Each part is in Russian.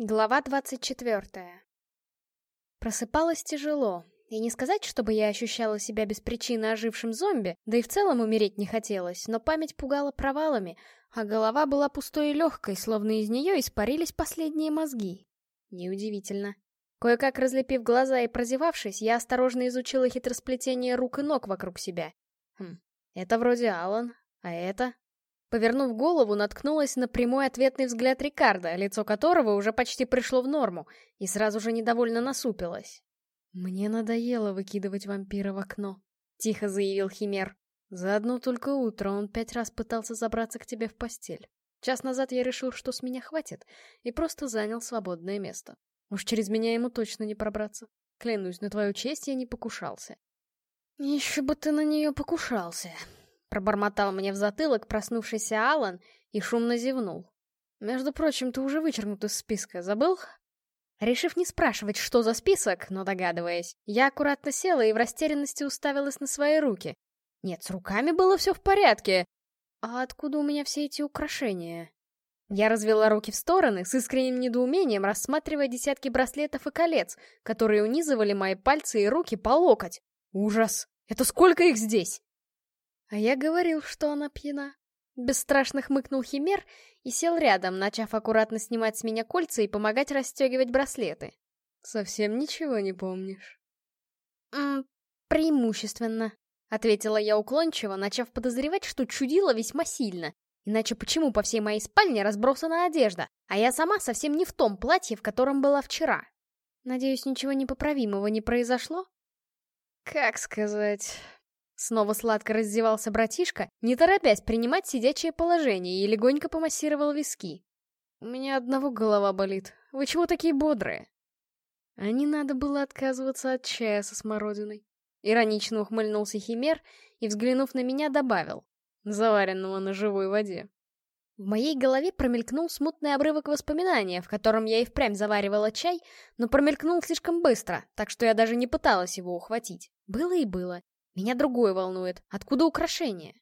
Глава двадцать четвертая. Просыпалась тяжело, и не сказать, чтобы я ощущала себя без причины ожившим зомби, да и в целом умереть не хотелось, но память пугала провалами, а голова была пустой и легкой, словно из нее испарились последние мозги. Неудивительно. Кое-как разлепив глаза и прозевавшись, я осторожно изучила хитросплетение рук и ног вокруг себя. Хм, это вроде Алан, а это... Повернув голову, наткнулась на прямой ответный взгляд Рикардо, лицо которого уже почти пришло в норму, и сразу же недовольно насупилась. «Мне надоело выкидывать вампира в окно», — тихо заявил Химер. «За одно только утро он пять раз пытался забраться к тебе в постель. Час назад я решил, что с меня хватит, и просто занял свободное место. Уж через меня ему точно не пробраться. Клянусь, на твою честь я не покушался». «Еще бы ты на нее покушался», Пробормотал мне в затылок проснувшийся Алан и шумно зевнул. «Между прочим, ты уже вычеркнут из списка, забыл?» Решив не спрашивать, что за список, но догадываясь, я аккуратно села и в растерянности уставилась на свои руки. Нет, с руками было все в порядке. А откуда у меня все эти украшения? Я развела руки в стороны, с искренним недоумением рассматривая десятки браслетов и колец, которые унизывали мои пальцы и руки по локоть. Ужас! Это сколько их здесь? А я говорил, что она пьяна. Бесстрашно хмыкнул Химер и сел рядом, начав аккуратно снимать с меня кольца и помогать расстегивать браслеты. Совсем ничего не помнишь? «М преимущественно», — ответила я уклончиво, начав подозревать, что чудила весьма сильно. Иначе почему по всей моей спальне разбросана одежда, а я сама совсем не в том платье, в котором была вчера? Надеюсь, ничего непоправимого не произошло? Как сказать... Снова сладко раздевался братишка, не торопясь принимать сидячее положение, и легонько помассировал виски. «У меня одного голова болит. Вы чего такие бодрые?» А не надо было отказываться от чая со смородиной. Иронично ухмыльнулся Химер и, взглянув на меня, добавил. Заваренного на живой воде. В моей голове промелькнул смутный обрывок воспоминания, в котором я и впрямь заваривала чай, но промелькнул слишком быстро, так что я даже не пыталась его ухватить. Было и было. Меня другое волнует. Откуда украшения?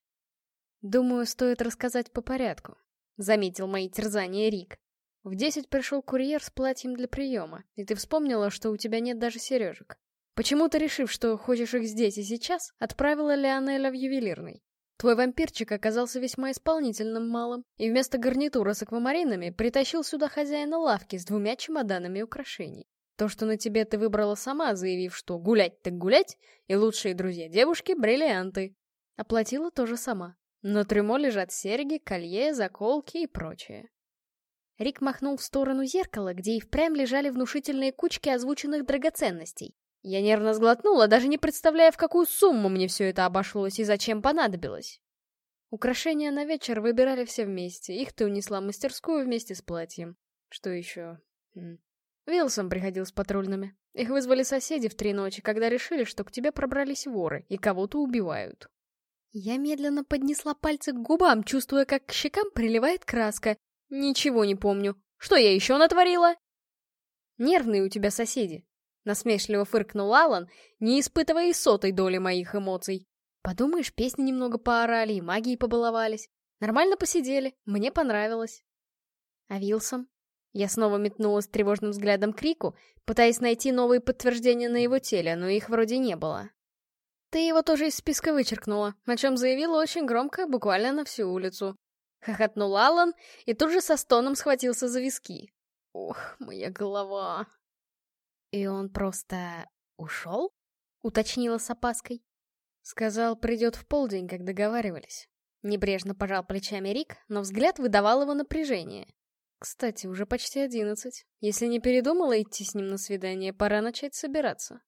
Думаю, стоит рассказать по порядку, заметил мои терзания Рик. В десять пришел курьер с платьем для приема, и ты вспомнила, что у тебя нет даже сережек. Почему-то решив, что хочешь их здесь и сейчас, отправила Леонеля в ювелирный. Твой вампирчик оказался весьма исполнительным малым, и вместо гарнитура с аквамаринами притащил сюда хозяина лавки с двумя чемоданами украшений. То, что на тебе ты выбрала сама, заявив, что гулять так гулять, и лучшие друзья девушки — бриллианты. Оплатила тоже сама. На трюмо лежат серьги, колье, заколки и прочее. Рик махнул в сторону зеркала, где и впрямь лежали внушительные кучки озвученных драгоценностей. Я нервно сглотнула, даже не представляя, в какую сумму мне все это обошлось и зачем понадобилось. Украшения на вечер выбирали все вместе. Их ты унесла в мастерскую вместе с платьем. Что еще? Вилсон приходил с патрульными. Их вызвали соседи в три ночи, когда решили, что к тебе пробрались воры и кого-то убивают. Я медленно поднесла пальцы к губам, чувствуя, как к щекам приливает краска. Ничего не помню. Что я еще натворила? Нервные у тебя соседи. Насмешливо фыркнул Алан, не испытывая и сотой доли моих эмоций. Подумаешь, песни немного поорали и магией побаловались. Нормально посидели, мне понравилось. А Вилсон? Я снова метнулась тревожным взглядом к Рику, пытаясь найти новые подтверждения на его теле, но их вроде не было. «Ты его тоже из списка вычеркнула, о чем заявила очень громко, буквально на всю улицу». Хохотнул Аллан и тут же со стоном схватился за виски. «Ох, моя голова!» «И он просто... ушел?» — уточнила с опаской. Сказал, придет в полдень, как договаривались. Небрежно пожал плечами Рик, но взгляд выдавал его напряжение. Кстати, уже почти одиннадцать. Если не передумала идти с ним на свидание, пора начать собираться.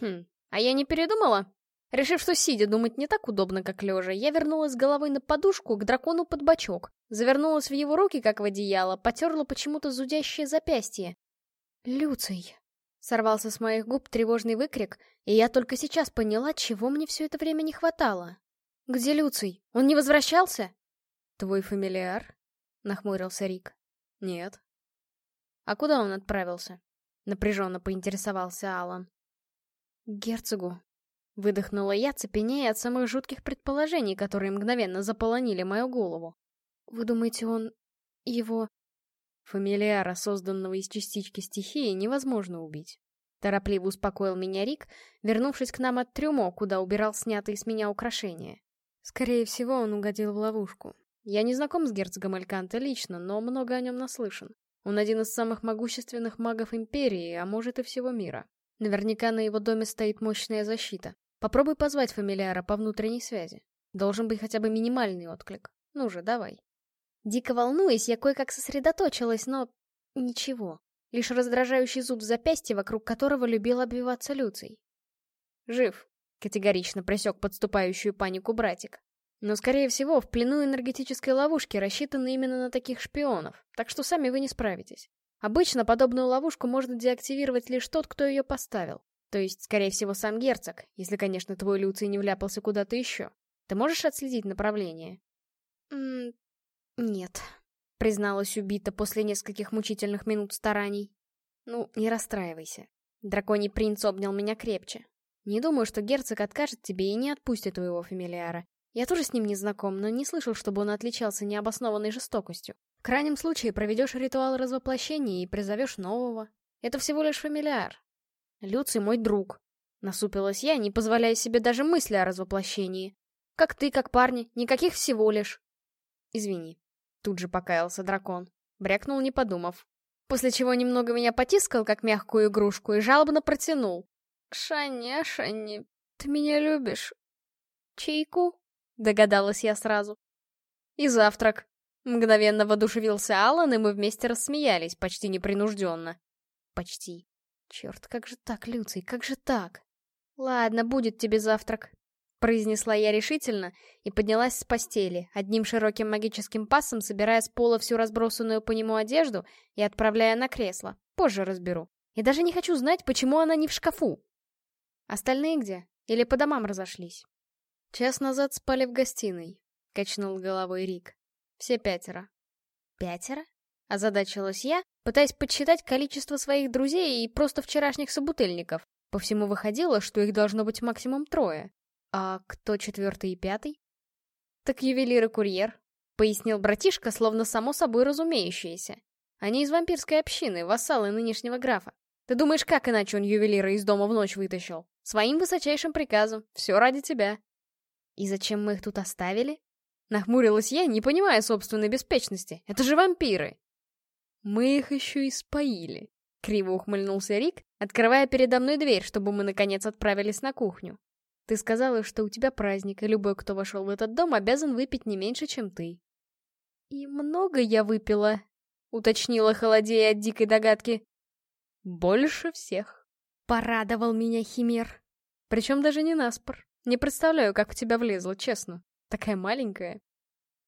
Хм, а я не передумала? Решив, что сидя думать не так удобно, как лежа, я вернулась головой на подушку к дракону под бочок, завернулась в его руки, как в одеяло, потерла почему-то зудящее запястье. «Люций!» — сорвался с моих губ тревожный выкрик, и я только сейчас поняла, чего мне все это время не хватало. «Где Люций? Он не возвращался?» «Твой фамилиар?» Нахмурился Рик. Нет. А куда он отправился? Напряженно поинтересовался Алан. К герцогу. Выдохнула я, цепенея от самых жутких предположений, которые мгновенно заполонили мою голову. Вы думаете, он... его... Фамилиара, созданного из частички стихии, невозможно убить. Торопливо успокоил меня Рик, вернувшись к нам от трюмо, куда убирал снятые с меня украшения. Скорее всего, он угодил в ловушку. Я не знаком с герцогом Эльканте лично, но много о нем наслышан. Он один из самых могущественных магов Империи, а может и всего мира. Наверняка на его доме стоит мощная защита. Попробуй позвать фамилиара по внутренней связи. Должен быть хотя бы минимальный отклик. Ну же, давай. Дико волнуясь, я кое-как сосредоточилась, но... Ничего. Лишь раздражающий зуб в запястье, вокруг которого любил обвиваться Люций. «Жив», — категорично пресек подступающую панику братик. Но, скорее всего, в плену энергетической ловушки рассчитаны именно на таких шпионов, так что сами вы не справитесь. Обычно подобную ловушку можно деактивировать лишь тот, кто ее поставил. То есть, скорее всего, сам герцог, если, конечно, твой Люций не вляпался куда-то еще. Ты можешь отследить направление? Нет, призналась убита после нескольких мучительных минут стараний. Ну, не расстраивайся. Драконий принц обнял меня крепче. Не думаю, что герцог откажет тебе и не отпустит твоего фамилиара. Я тоже с ним не знаком, но не слышал, чтобы он отличался необоснованной жестокостью. В крайнем случае проведешь ритуал развоплощения и призовешь нового. Это всего лишь фамилиар. Люций мой друг. Насупилась я, не позволяя себе даже мысли о развоплощении. Как ты, как парни, никаких всего лишь. Извини. Тут же покаялся дракон. Брякнул, не подумав. После чего немного меня потискал, как мягкую игрушку, и жалобно протянул. «Шанни, Шанни, ты меня любишь?» «Чайку?» Догадалась я сразу. И завтрак. Мгновенно воодушевился Алан, и мы вместе рассмеялись, почти непринужденно. Почти. Черт, как же так, Люций, как же так? Ладно, будет тебе завтрак. Произнесла я решительно и поднялась с постели, одним широким магическим пасом собирая с пола всю разбросанную по нему одежду и отправляя на кресло. Позже разберу. И даже не хочу знать, почему она не в шкафу. Остальные где? Или по домам разошлись? «Час назад спали в гостиной», — качнул головой Рик. «Все пятеро». «Пятеро?» — озадачилась я, пытаясь подсчитать количество своих друзей и просто вчерашних собутыльников. По всему выходило, что их должно быть максимум трое. А кто четвертый и пятый? «Так ювелир и курьер», — пояснил братишка, словно само собой разумеющееся. «Они из вампирской общины, вассалы нынешнего графа. Ты думаешь, как иначе он ювелира из дома в ночь вытащил? Своим высочайшим приказом. Все ради тебя. «И зачем мы их тут оставили?» Нахмурилась я, не понимая собственной беспечности. «Это же вампиры!» «Мы их еще и споили», — криво ухмыльнулся Рик, открывая передо мной дверь, чтобы мы наконец отправились на кухню. «Ты сказала, что у тебя праздник, и любой, кто вошел в этот дом, обязан выпить не меньше, чем ты». «И много я выпила?» — уточнила холодея от дикой догадки. «Больше всех», — порадовал меня Химер. Причем даже не наспор. Не представляю, как в тебя влезла, честно. Такая маленькая.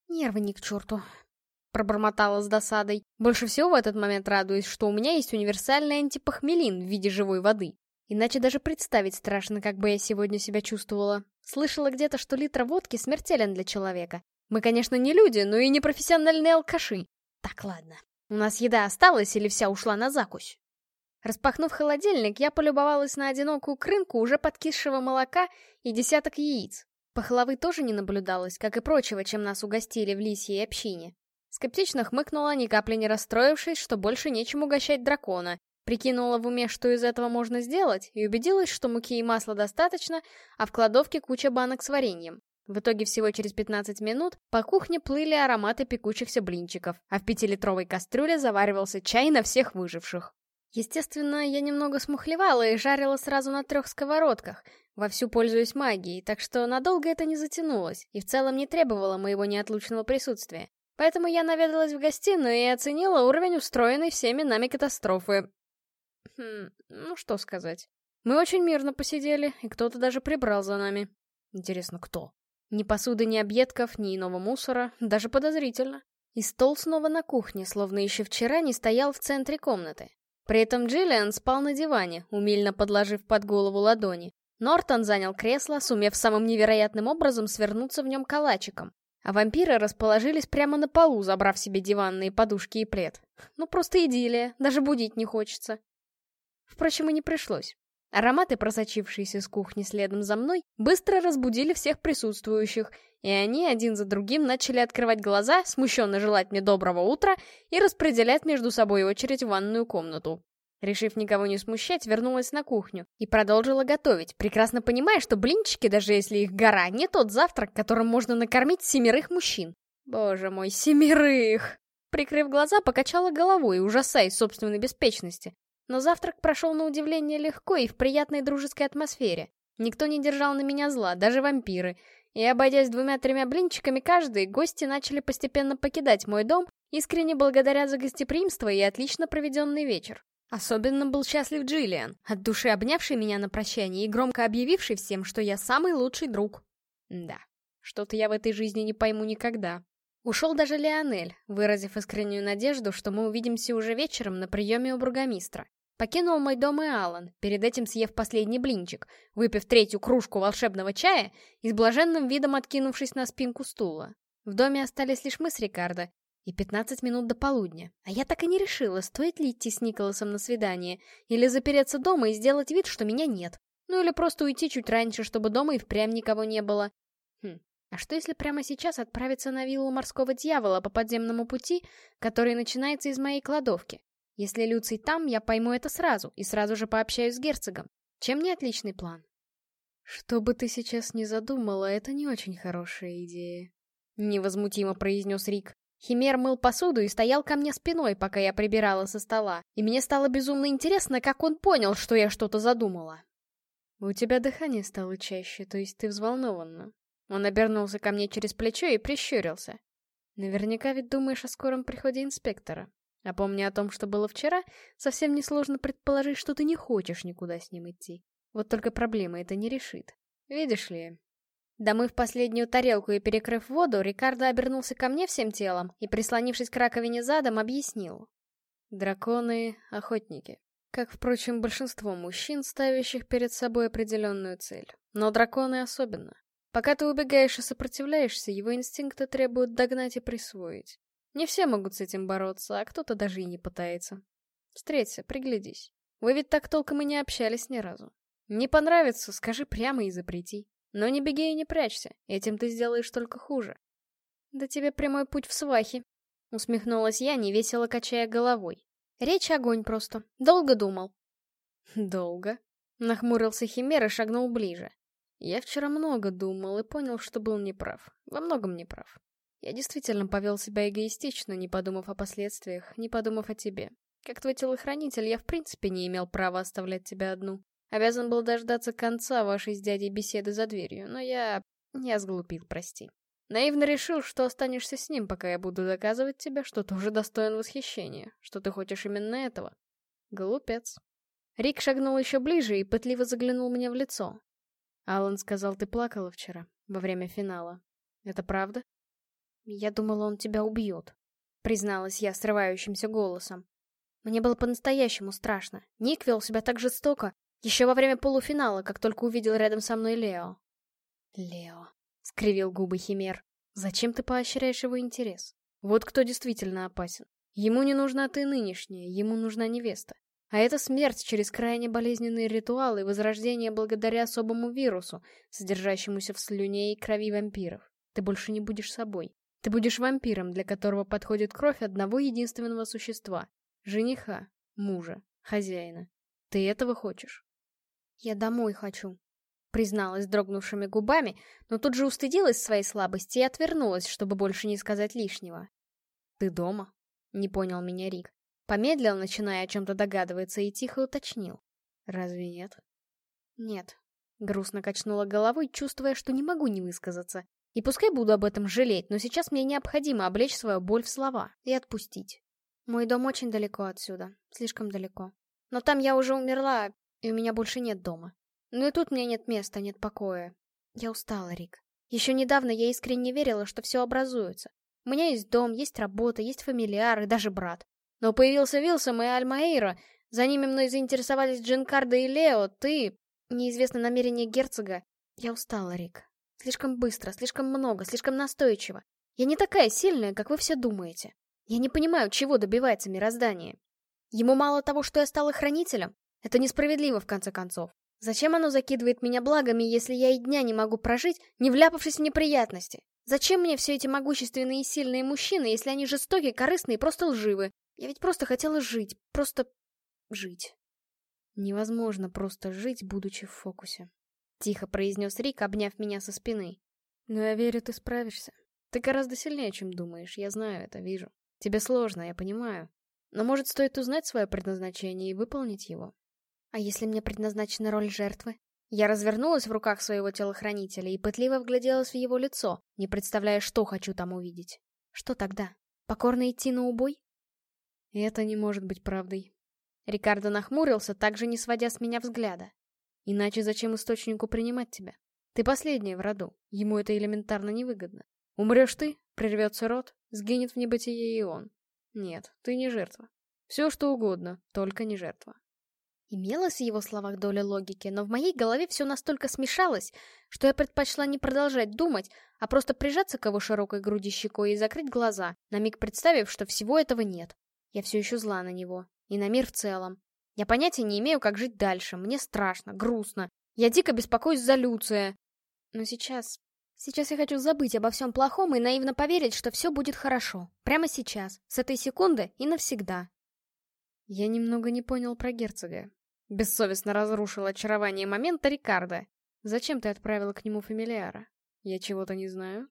Нервы ни к черту. Пробормотала с досадой. Больше всего в этот момент радуюсь, что у меня есть универсальный антипохмелин в виде живой воды. Иначе даже представить страшно, как бы я сегодня себя чувствовала. Слышала где-то, что литр водки смертелен для человека. Мы, конечно, не люди, но и не профессиональные алкаши. Так, ладно. У нас еда осталась или вся ушла на закусь? Распахнув холодильник, я полюбовалась на одинокую крынку уже подкисшего молока и десяток яиц. Пахлавы тоже не наблюдалось, как и прочего, чем нас угостили в лисьей общине. Скептично хмыкнула, ни капли не расстроившись, что больше нечем угощать дракона. Прикинула в уме, что из этого можно сделать, и убедилась, что муки и масла достаточно, а в кладовке куча банок с вареньем. В итоге всего через 15 минут по кухне плыли ароматы пекущихся блинчиков, а в пятилитровой кастрюле заваривался чай на всех выживших. Естественно, я немного смухлевала и жарила сразу на трех сковородках, вовсю пользуясь магией, так что надолго это не затянулось и в целом не требовало моего неотлучного присутствия. Поэтому я наведалась в гостиную и оценила уровень устроенной всеми нами катастрофы. Хм, ну что сказать. Мы очень мирно посидели, и кто-то даже прибрал за нами. Интересно, кто? Ни посуды, ни объедков, ни иного мусора, даже подозрительно. И стол снова на кухне, словно еще вчера не стоял в центре комнаты. При этом Джиллиан спал на диване, умильно подложив под голову ладони. Нортон занял кресло, сумев самым невероятным образом свернуться в нем калачиком. А вампиры расположились прямо на полу, забрав себе диванные подушки и плед. Ну просто идиллия, даже будить не хочется. Впрочем, и не пришлось. Ароматы, просочившиеся с кухни следом за мной, быстро разбудили всех присутствующих, и они один за другим начали открывать глаза, смущенно желать мне доброго утра и распределять между собой очередь в ванную комнату. Решив никого не смущать, вернулась на кухню и продолжила готовить, прекрасно понимая, что блинчики, даже если их гора, не тот завтрак, которым можно накормить семерых мужчин. Боже мой, семерых! Прикрыв глаза, покачала головой, ужасаясь собственной беспечности. Но завтрак прошел на удивление легко и в приятной дружеской атмосфере. Никто не держал на меня зла, даже вампиры. И обойдясь двумя-тремя блинчиками каждый, гости начали постепенно покидать мой дом, искренне благодаря за гостеприимство и отлично проведенный вечер. Особенно был счастлив Джиллиан, от души обнявший меня на прощание и громко объявивший всем, что я самый лучший друг. Да, что-то я в этой жизни не пойму никогда. Ушел даже Леонель, выразив искреннюю надежду, что мы увидимся уже вечером на приеме у бургомистра. Покинул мой дом и Алан, перед этим съев последний блинчик, выпив третью кружку волшебного чая и с блаженным видом откинувшись на спинку стула. В доме остались лишь мы с Рикардо, и 15 минут до полудня. А я так и не решила, стоит ли идти с Николасом на свидание, или запереться дома и сделать вид, что меня нет. Ну или просто уйти чуть раньше, чтобы дома и впрямь никого не было. Хм, а что если прямо сейчас отправиться на виллу морского дьявола по подземному пути, который начинается из моей кладовки? Если Люций там, я пойму это сразу, и сразу же пообщаюсь с герцогом. Чем не отличный план? Что бы ты сейчас ни задумала, это не очень хорошая идея. Невозмутимо произнес Рик. Химер мыл посуду и стоял ко мне спиной, пока я прибирала со стола, и мне стало безумно интересно, как он понял, что я что-то задумала. «У тебя дыхание стало чаще, то есть ты взволнованна». Он обернулся ко мне через плечо и прищурился. «Наверняка ведь думаешь о скором приходе инспектора. А помня о том, что было вчера, совсем несложно предположить, что ты не хочешь никуда с ним идти. Вот только проблема это не решит. Видишь ли, Домыв последнюю тарелку и перекрыв воду, Рикардо обернулся ко мне всем телом и, прислонившись к раковине задом, объяснил. Драконы — охотники. Как, впрочем, большинство мужчин, ставящих перед собой определенную цель. Но драконы особенно. Пока ты убегаешь и сопротивляешься, его инстинкты требуют догнать и присвоить. Не все могут с этим бороться, а кто-то даже и не пытается. Встреться, приглядись. Вы ведь так толком и не общались ни разу. Не понравится, скажи прямо и запрети. Но не беги и не прячься, этим ты сделаешь только хуже. Да тебе прямой путь в свахи. Усмехнулась я, невесело качая головой. Речь огонь просто. Долго думал. Долго? Нахмурился Химер и шагнул ближе. Я вчера много думал и понял, что был неправ. Во многом неправ. Я действительно повел себя эгоистично, не подумав о последствиях, не подумав о тебе. Как твой телохранитель, я в принципе не имел права оставлять тебя одну. Обязан был дождаться конца вашей с дядей беседы за дверью, но я... я сглупил, прости. Наивно решил, что останешься с ним, пока я буду доказывать тебе, что ты уже достоин восхищения, что ты хочешь именно этого. Глупец. Рик шагнул еще ближе и пытливо заглянул мне в лицо. Алан сказал, ты плакала вчера, во время финала. Это правда? Я думала, он тебя убьет, призналась я срывающимся голосом. Мне было по-настоящему страшно. Ник вел себя так жестоко, еще во время полуфинала, как только увидел рядом со мной Лео. Лео. Скривил губы Химер. Зачем ты поощряешь его интерес? Вот кто действительно опасен. Ему не нужна ты нынешняя, ему нужна невеста. А это смерть через крайне болезненные ритуалы и возрождение благодаря особому вирусу, содержащемуся в слюне и крови вампиров. Ты больше не будешь собой. Ты будешь вампиром, для которого подходит кровь одного единственного существа — жениха, мужа, хозяина. Ты этого хочешь? «Я домой хочу», — призналась дрогнувшими губами, но тут же устыдилась своей слабости и отвернулась, чтобы больше не сказать лишнего. «Ты дома?» — не понял меня Рик. Помедлил, начиная о чем-то догадываться, и тихо уточнил. «Разве нет?» «Нет», — грустно качнула головой, чувствуя, что не могу не высказаться. И пускай буду об этом жалеть, но сейчас мне необходимо облечь свою боль в слова и отпустить. Мой дом очень далеко отсюда, слишком далеко. Но там я уже умерла, и у меня больше нет дома. Но и тут мне нет места, нет покоя. Я устала, Рик. Еще недавно я искренне верила, что все образуется. У меня есть дом, есть работа, есть фамильяр и даже брат. Но появился Вилсом и Альмаэйра, за ними мной заинтересовались Джинкардо и Лео, ты... Неизвестно намерение герцога. Я устала, Рик. Слишком быстро, слишком много, слишком настойчиво. Я не такая сильная, как вы все думаете. Я не понимаю, чего добивается мироздание. Ему мало того, что я стала хранителем, Это несправедливо, в конце концов. Зачем оно закидывает меня благами, если я и дня не могу прожить, не вляпавшись в неприятности? Зачем мне все эти могущественные и сильные мужчины, если они жестокие, корыстные и просто лживы? Я ведь просто хотела жить, просто жить. Невозможно просто жить, будучи в фокусе. Тихо произнес Рик, обняв меня со спины. Но я верю, ты справишься. Ты гораздо сильнее, чем думаешь, я знаю это, вижу. Тебе сложно, я понимаю. Но может стоит узнать свое предназначение и выполнить его. А если мне предназначена роль жертвы? Я развернулась в руках своего телохранителя и пытливо вгляделась в его лицо, не представляя, что хочу там увидеть. Что тогда? Покорно идти на убой? Это не может быть правдой. Рикардо нахмурился, также не сводя с меня взгляда. Иначе зачем источнику принимать тебя? Ты последняя в роду, ему это элементарно невыгодно. Умрешь ты, прервется рот, сгинет в небытие и он. Нет, ты не жертва. Все что угодно, только не жертва. Имелась в его словах доля логики, но в моей голове все настолько смешалось, что я предпочла не продолжать думать, а просто прижаться к его широкой груди щекой и закрыть глаза, на миг представив, что всего этого нет. Я все еще зла на него. И на мир в целом. Я понятия не имею, как жить дальше. Мне страшно, грустно. Я дико беспокоюсь за Люция. Но сейчас... Сейчас я хочу забыть обо всем плохом и наивно поверить, что все будет хорошо. Прямо сейчас. С этой секунды и навсегда. Я немного не понял про герцога. Бессовестно разрушил очарование момента Рикардо. Зачем ты отправила к нему фамилиара? Я чего-то не знаю?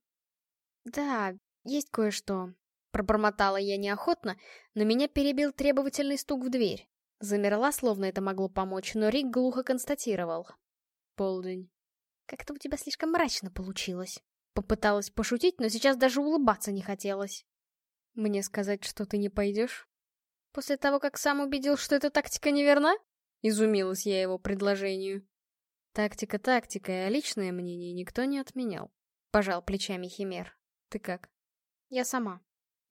Да, есть кое-что. Пробормотала я неохотно, но меня перебил требовательный стук в дверь. Замерла, словно это могло помочь, но Рик глухо констатировал. Полдень. Как-то у тебя слишком мрачно получилось. Попыталась пошутить, но сейчас даже улыбаться не хотелось. Мне сказать, что ты не пойдешь? После того, как сам убедил, что эта тактика неверна? Изумилась я его предложению. Тактика тактика, а личное мнение никто не отменял. Пожал плечами Химер. Ты как? Я сама.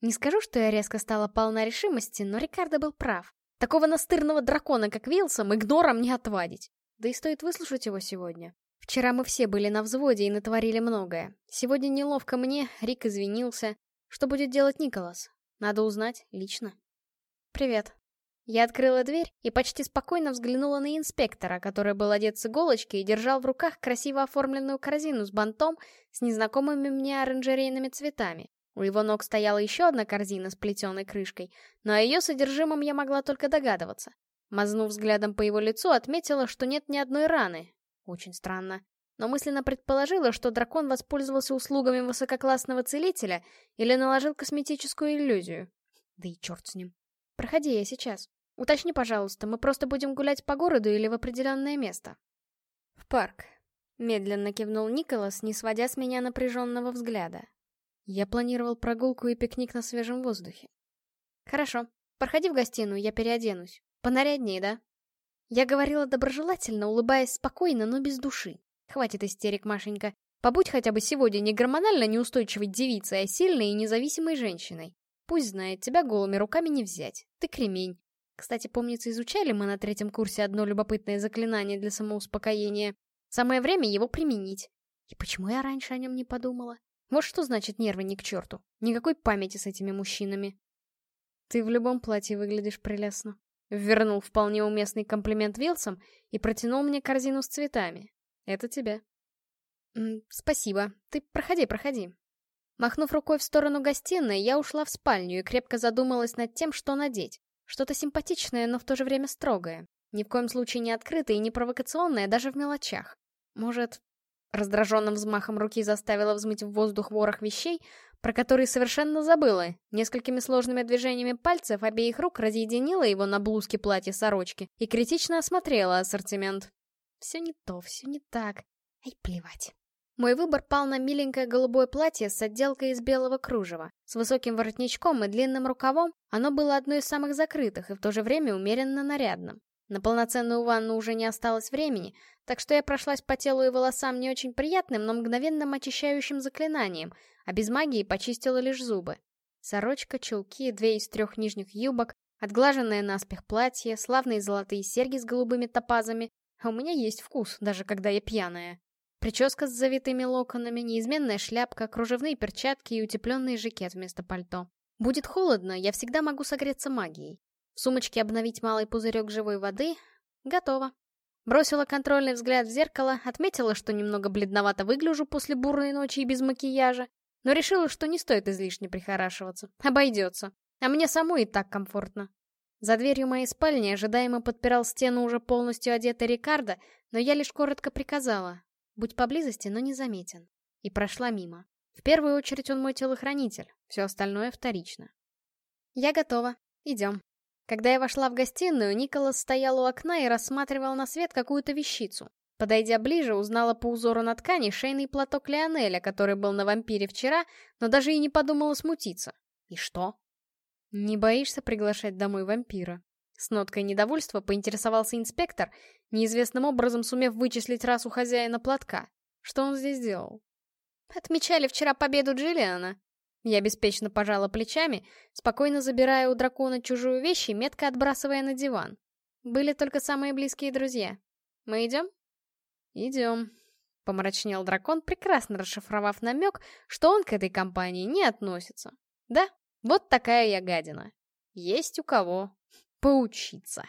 Не скажу, что я резко стала полна решимости, но Рикардо был прав. Такого настырного дракона, как Вилсом, игнором не отвадить. Да и стоит выслушать его сегодня. Вчера мы все были на взводе и натворили многое. Сегодня неловко мне, Рик извинился. Что будет делать Николас? Надо узнать лично. Привет. Я открыла дверь и почти спокойно взглянула на инспектора, который был одет с иголочки и держал в руках красиво оформленную корзину с бантом с незнакомыми мне оранжерейными цветами. У его ног стояла еще одна корзина с плетеной крышкой, но о ее содержимом я могла только догадываться. Мазнув взглядом по его лицу, отметила, что нет ни одной раны. Очень странно. Но мысленно предположила, что дракон воспользовался услугами высококлассного целителя или наложил косметическую иллюзию. Да и черт с ним. Проходи я сейчас. Уточни, пожалуйста, мы просто будем гулять по городу или в определенное место? В парк. Медленно кивнул Николас, не сводя с меня напряженного взгляда. Я планировал прогулку и пикник на свежем воздухе. Хорошо. Проходи в гостиную, я переоденусь. Понаряднее, да? Я говорила доброжелательно, улыбаясь спокойно, но без души. Хватит истерик, Машенька. Побудь хотя бы сегодня не гормонально неустойчивой девицей, а сильной и независимой женщиной. Пусть знает, тебя голыми руками не взять. Ты кремень. Кстати, помнится, изучали мы на третьем курсе одно любопытное заклинание для самоуспокоения. Самое время его применить. И почему я раньше о нем не подумала? Вот что значит нервы ни к черту. Никакой памяти с этими мужчинами. Ты в любом платье выглядишь прелестно. Вернул вполне уместный комплимент Вилсом и протянул мне корзину с цветами. Это тебе. Спасибо. Ты проходи, проходи. Махнув рукой в сторону гостиной, я ушла в спальню и крепко задумалась над тем, что надеть. Что-то симпатичное, но в то же время строгое. Ни в коем случае не открытое и не провокационное, даже в мелочах. Может, раздраженным взмахом руки заставила взмыть в воздух ворох вещей, про которые совершенно забыла. Несколькими сложными движениями пальцев обеих рук разъединила его на блузке платье сорочки и критично осмотрела ассортимент. Все не то, все не так. Ай, плевать. Мой выбор пал на миленькое голубое платье с отделкой из белого кружева. С высоким воротничком и длинным рукавом оно было одно из самых закрытых и в то же время умеренно нарядным. На полноценную ванну уже не осталось времени, так что я прошлась по телу и волосам не очень приятным, но мгновенным очищающим заклинанием, а без магии почистила лишь зубы. Сорочка, чулки, две из трех нижних юбок, отглаженное наспех платье, славные золотые серьги с голубыми топазами. А у меня есть вкус, даже когда я пьяная. Прическа с завитыми локонами, неизменная шляпка, кружевные перчатки и утепленный жакет вместо пальто. Будет холодно, я всегда могу согреться магией. В сумочке обновить малый пузырек живой воды. Готово. Бросила контрольный взгляд в зеркало, отметила, что немного бледновато выгляжу после бурной ночи и без макияжа, но решила, что не стоит излишне прихорашиваться. Обойдется. А мне самой и так комфортно. За дверью моей спальни ожидаемо подпирал стену уже полностью одетый Рикардо, но я лишь коротко приказала. Будь поблизости, но не заметен. И прошла мимо. В первую очередь он мой телохранитель, все остальное вторично. Я готова. Идем. Когда я вошла в гостиную, Николас стоял у окна и рассматривал на свет какую-то вещицу. Подойдя ближе, узнала по узору на ткани шейный платок Леонеля, который был на вампире вчера, но даже и не подумала смутиться. И что? Не боишься приглашать домой вампира? С ноткой недовольства поинтересовался инспектор, неизвестным образом сумев вычислить расу хозяина платка. Что он здесь делал? Отмечали вчера победу Джиллиана, я беспечно пожала плечами, спокойно забирая у дракона чужую вещь и метко отбрасывая на диван. Были только самые близкие друзья. Мы идем? Идем. Помрачнел дракон, прекрасно расшифровав намек, что он к этой компании не относится. Да, вот такая я гадина. Есть у кого поучиться.